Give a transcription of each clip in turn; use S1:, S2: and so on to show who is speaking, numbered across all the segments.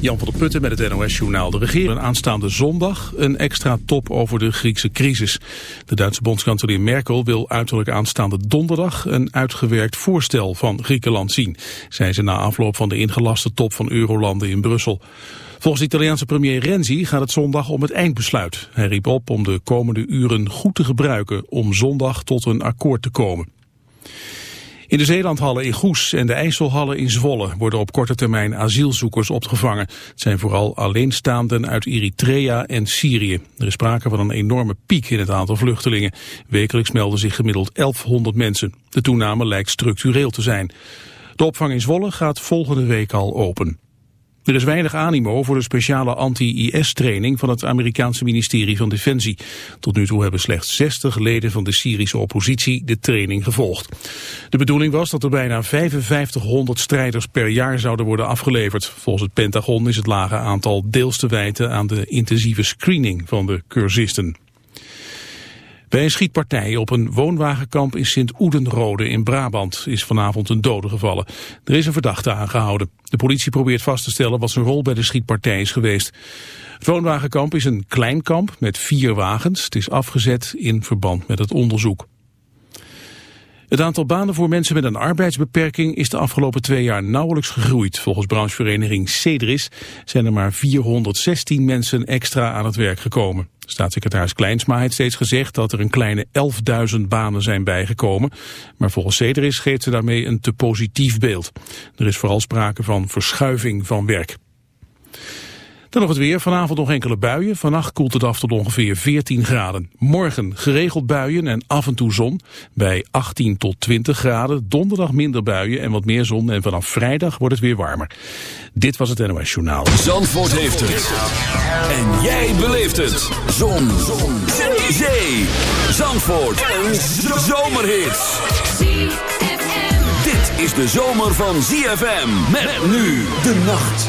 S1: Jan van der Putten met het NOS-journaal. De regering aanstaande zondag een extra top over de Griekse crisis. De Duitse bondskanselier Merkel wil uiterlijk aanstaande donderdag een uitgewerkt voorstel van Griekenland zien. Zei ze na afloop van de ingelaste top van Eurolanden in Brussel. Volgens de Italiaanse premier Renzi gaat het zondag om het eindbesluit. Hij riep op om de komende uren goed te gebruiken om zondag tot een akkoord te komen. In de Zeelandhallen in Goes en de IJsselhallen in Zwolle worden op korte termijn asielzoekers opgevangen. Het zijn vooral alleenstaanden uit Eritrea en Syrië. Er is sprake van een enorme piek in het aantal vluchtelingen. Wekelijks melden zich gemiddeld 1100 mensen. De toename lijkt structureel te zijn. De opvang in Zwolle gaat volgende week al open. Er is weinig animo voor de speciale anti-IS-training van het Amerikaanse ministerie van Defensie. Tot nu toe hebben slechts 60 leden van de Syrische oppositie de training gevolgd. De bedoeling was dat er bijna 5500 strijders per jaar zouden worden afgeleverd. Volgens het Pentagon is het lage aantal deels te wijten aan de intensieve screening van de cursisten. Bij een schietpartij op een woonwagenkamp in Sint-Oedenrode in Brabant is vanavond een dode gevallen. Er is een verdachte aangehouden. De politie probeert vast te stellen wat zijn rol bij de schietpartij is geweest. Het woonwagenkamp is een klein kamp met vier wagens. Het is afgezet in verband met het onderzoek. Het aantal banen voor mensen met een arbeidsbeperking is de afgelopen twee jaar nauwelijks gegroeid. Volgens branchevereniging Cedris zijn er maar 416 mensen extra aan het werk gekomen. Staatssecretaris Kleinsma heeft steeds gezegd dat er een kleine 11.000 banen zijn bijgekomen. Maar volgens Cedris geeft ze daarmee een te positief beeld. Er is vooral sprake van verschuiving van werk. Dan nog het weer. Vanavond nog enkele buien. Vannacht koelt het af tot ongeveer 14 graden. Morgen geregeld buien en af en toe zon. Bij 18 tot 20 graden. Donderdag minder buien en wat meer zon. En vanaf vrijdag wordt het weer warmer. Dit was het NOS Journaal.
S2: Zandvoort heeft het. En jij beleeft het. Zon. zon. Zee. Zandvoort. Een zomerhit. Dit is de zomer van ZFM. Met nu de nacht.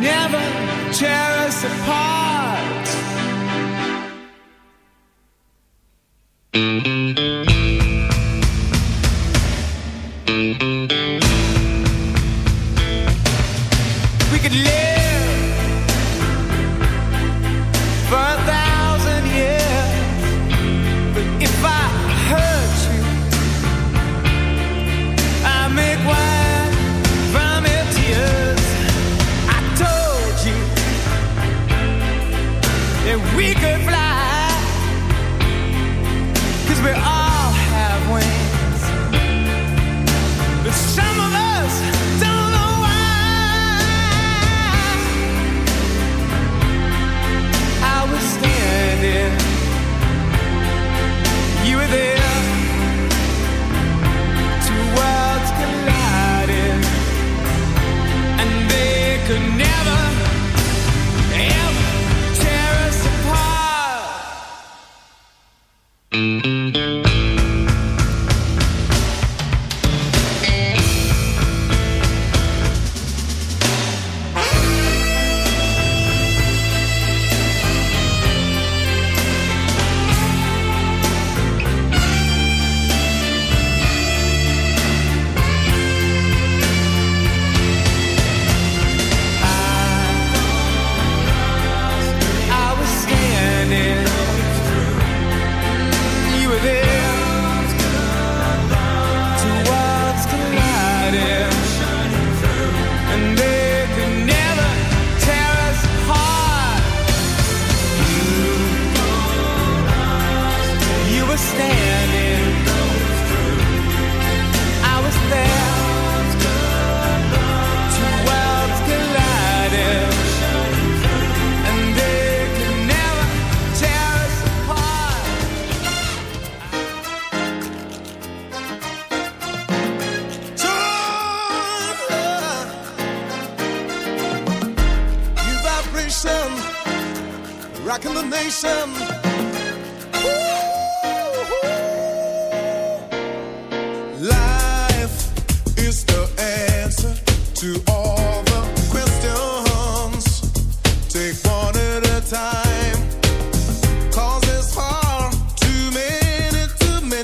S3: never tear us apart.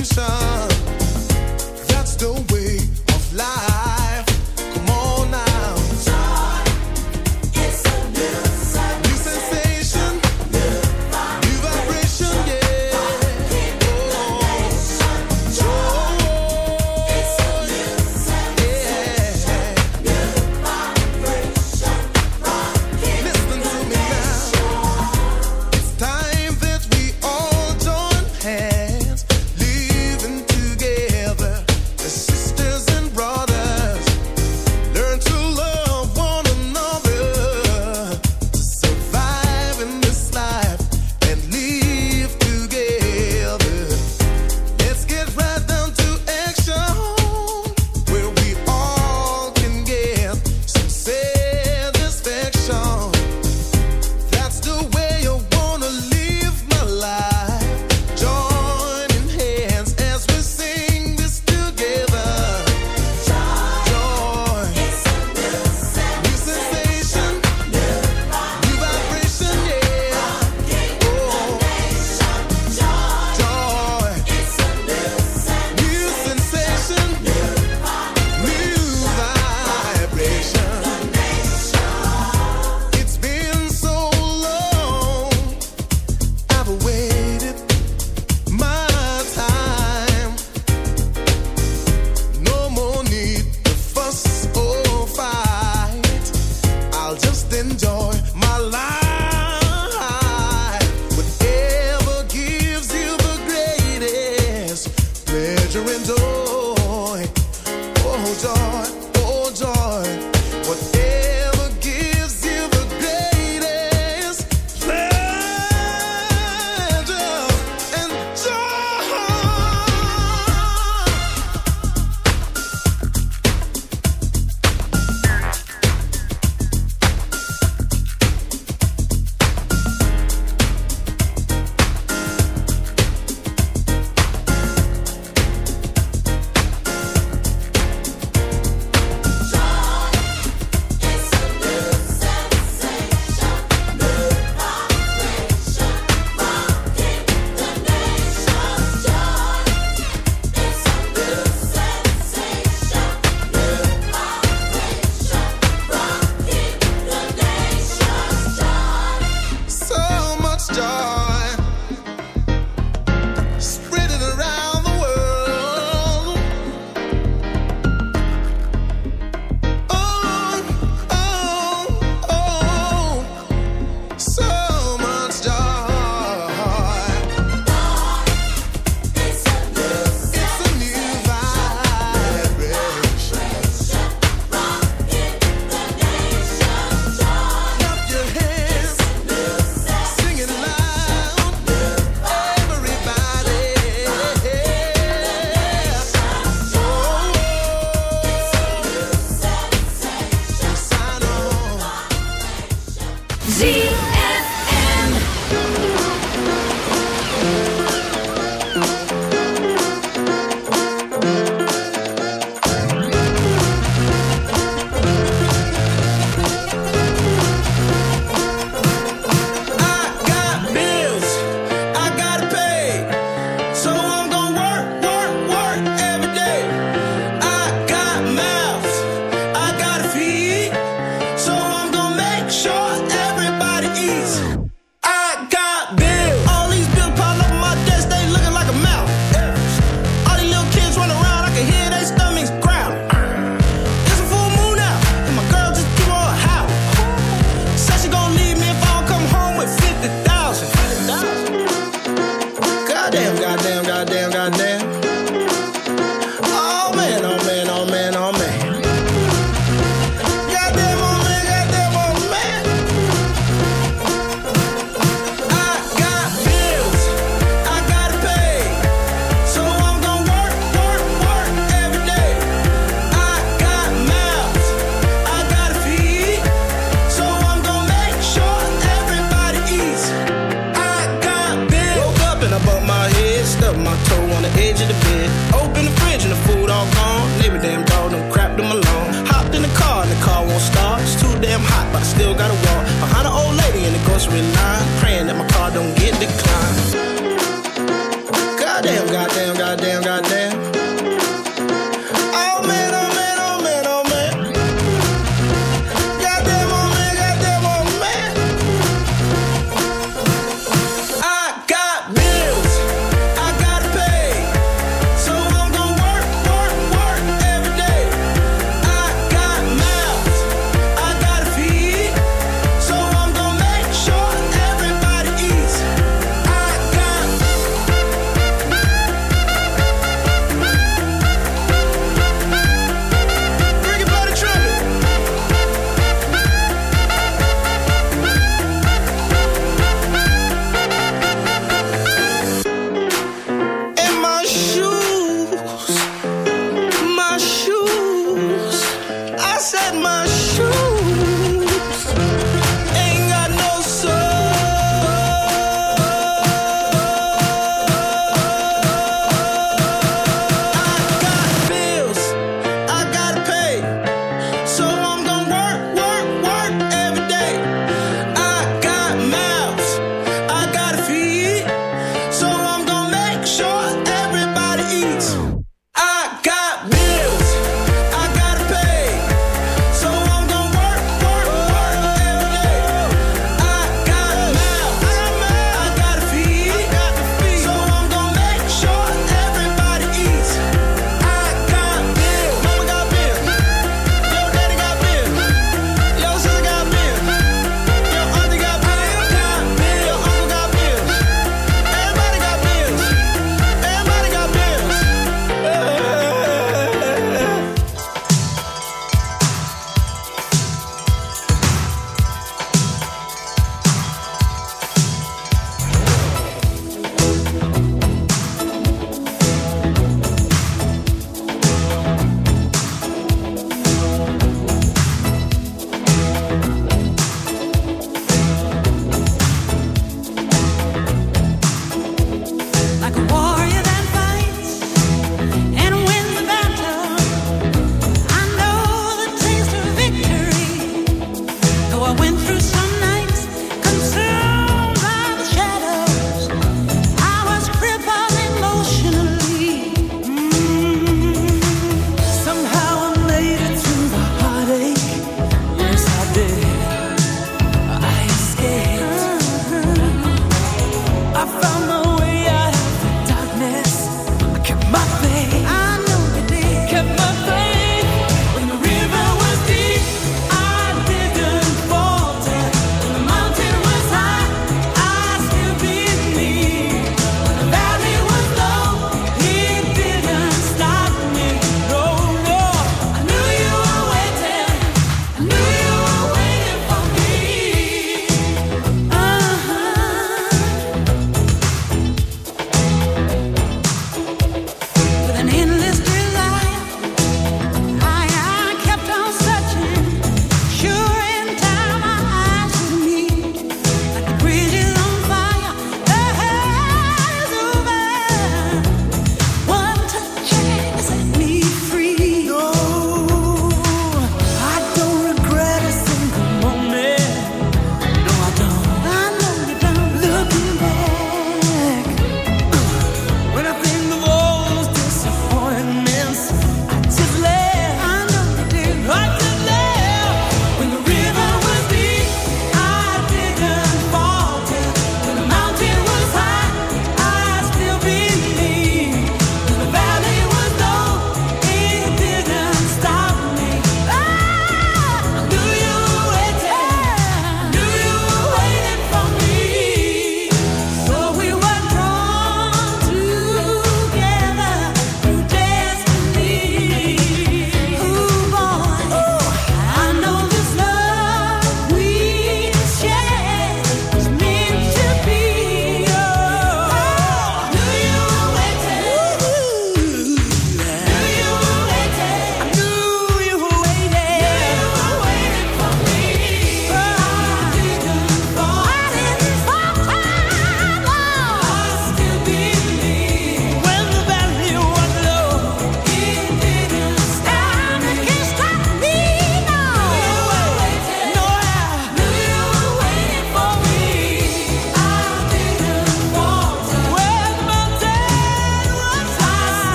S3: you some.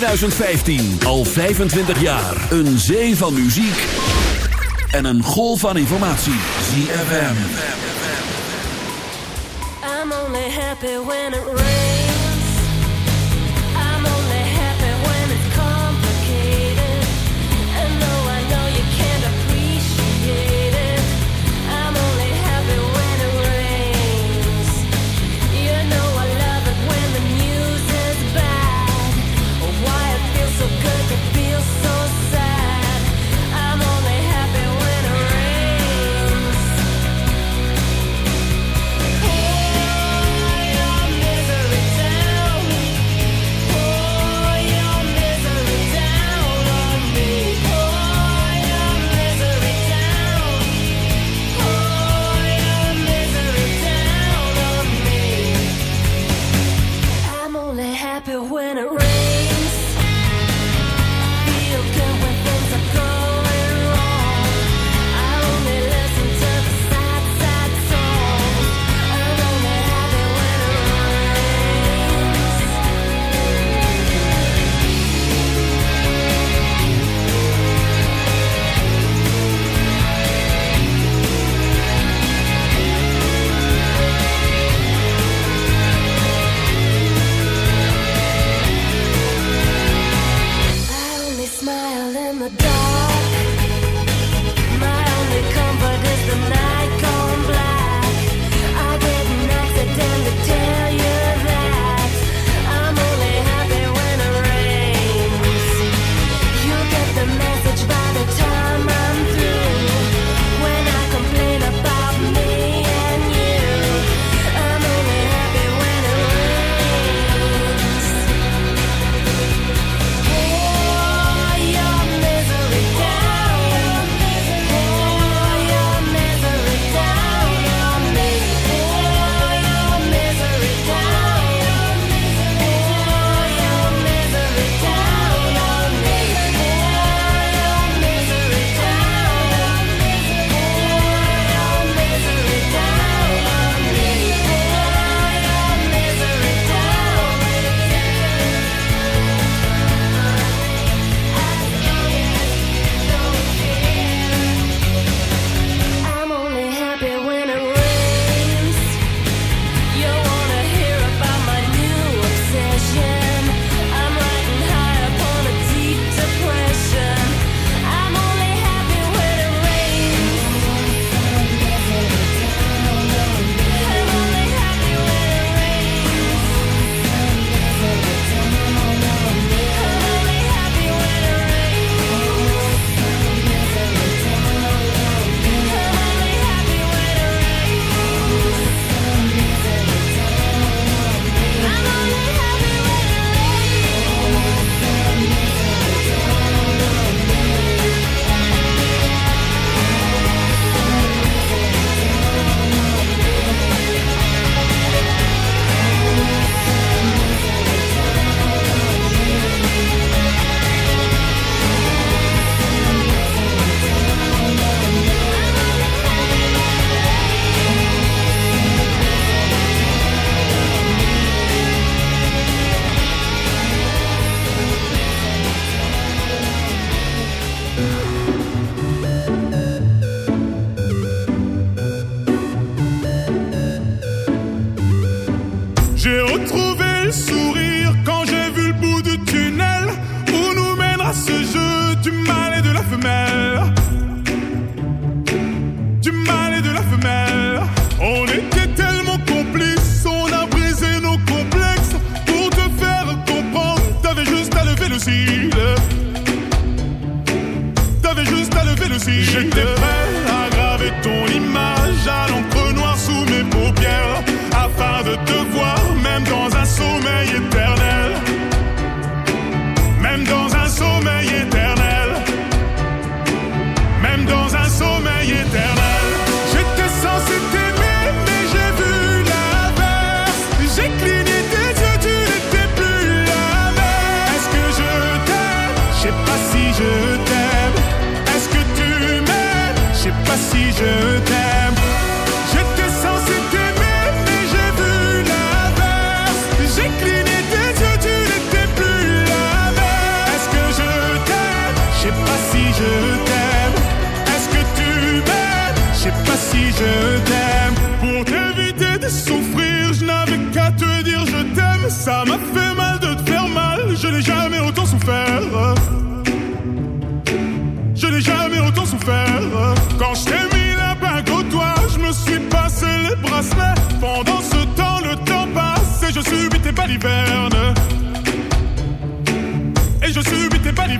S2: 2015. Al 25 jaar. Een zee van muziek. En een golf van informatie. ZFM.
S4: I'm only happy when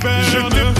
S5: hiverne. Je ne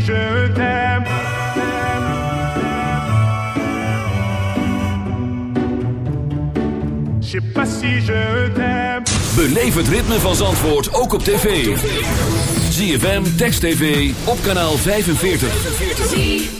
S5: je t'aime. Je pas si je t'aime.
S6: Beleef het ritme van Zandvoort ook op tv. ZFM, Text TV, op kanaal 45.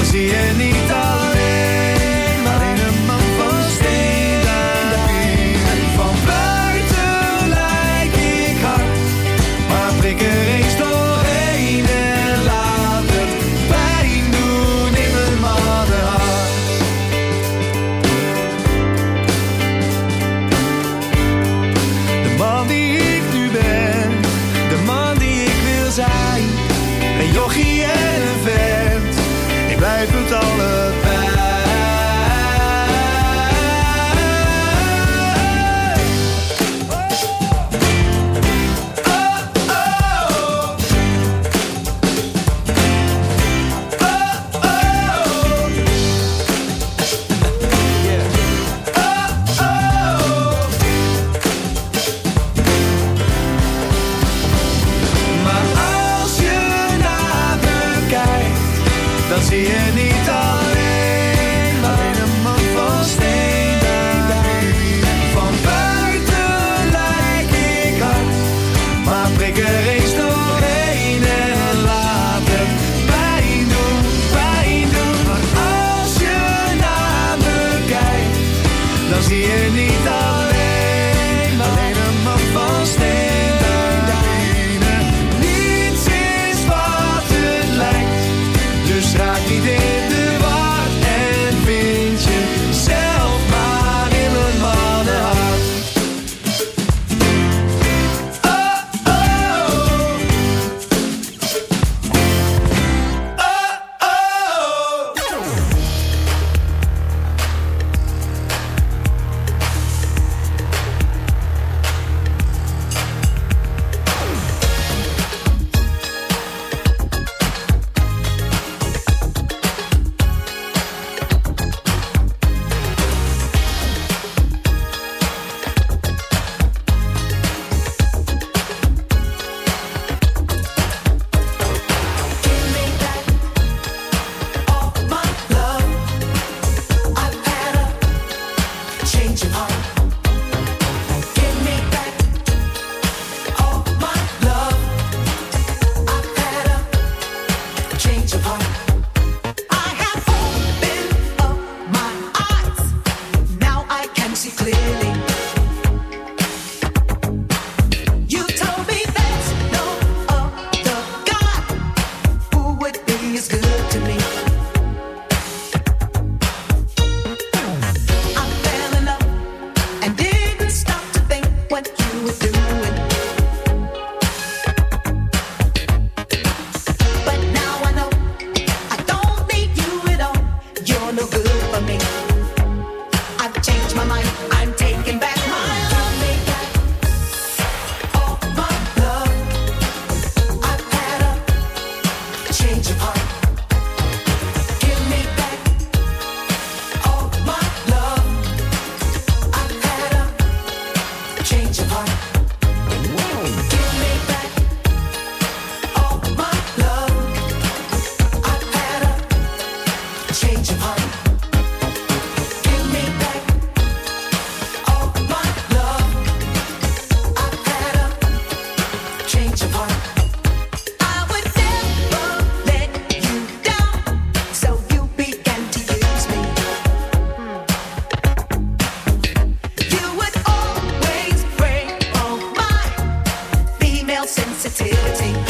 S3: dan zie je niet.
S7: sensitivity.